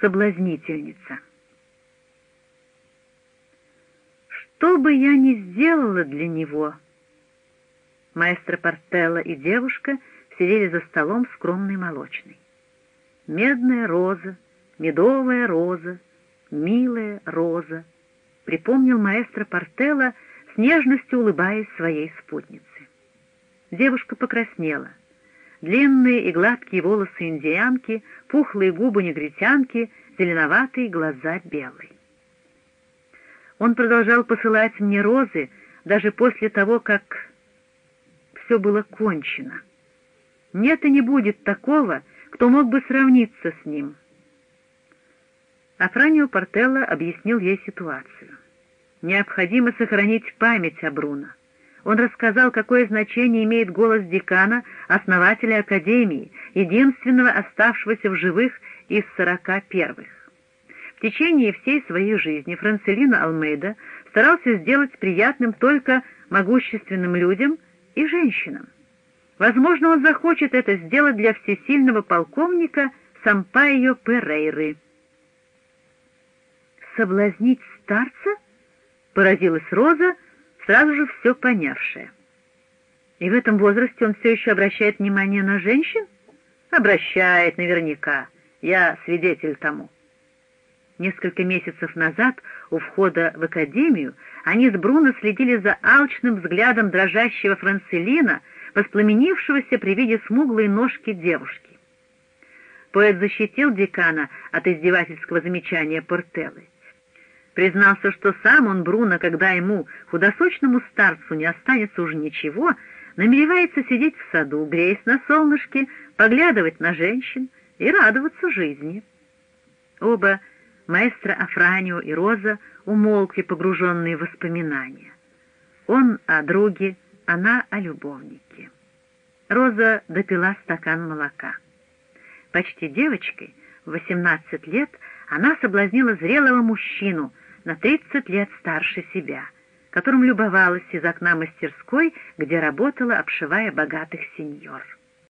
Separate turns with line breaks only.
соблазнительница. Что бы я ни сделала для него, маэстро Портелло и девушка сидели за столом скромной молочной. Медная роза, медовая роза, милая роза, припомнил маэстро Портелло, с нежностью улыбаясь своей спутнице. Девушка покраснела. Длинные и гладкие волосы индианки, пухлые губы негритянки, зеленоватые глаза белые. Он продолжал посылать мне розы даже после того, как все было кончено. Нет и не будет такого, кто мог бы сравниться с ним. Афранио Портелло объяснил ей ситуацию. Необходимо сохранить память о Бруно. Он рассказал, какое значение имеет голос декана, основателя Академии, единственного оставшегося в живых из сорока первых. В течение всей своей жизни Францелино Алмейда старался сделать приятным только могущественным людям и женщинам. Возможно, он захочет это сделать для всесильного полковника Сампайо Перейры. «Соблазнить старца?» — поразилась Роза, сразу же все понявшая. «И в этом возрасте он все еще обращает внимание на женщин?» «Обращает наверняка. Я свидетель тому». Несколько месяцев назад у входа в академию они с Бруно следили за алчным взглядом дрожащего Францелина, воспламенившегося при виде смуглой ножки девушки. Поэт защитил декана от издевательского замечания Портеллы. Признался, что сам он, Бруно, когда ему, худосочному старцу, не останется уже ничего, намеревается сидеть в саду, греясь на солнышке, поглядывать на женщин и радоваться жизни. Оба маэстро Афранио и Роза умолкли, погруженные в воспоминания. Он о друге, она о любовнике. Роза допила стакан молока. Почти девочкой, в 18 лет, она соблазнила зрелого мужчину на 30 лет старше себя, которым любовалась из окна мастерской, где работала, обшивая богатых сеньор.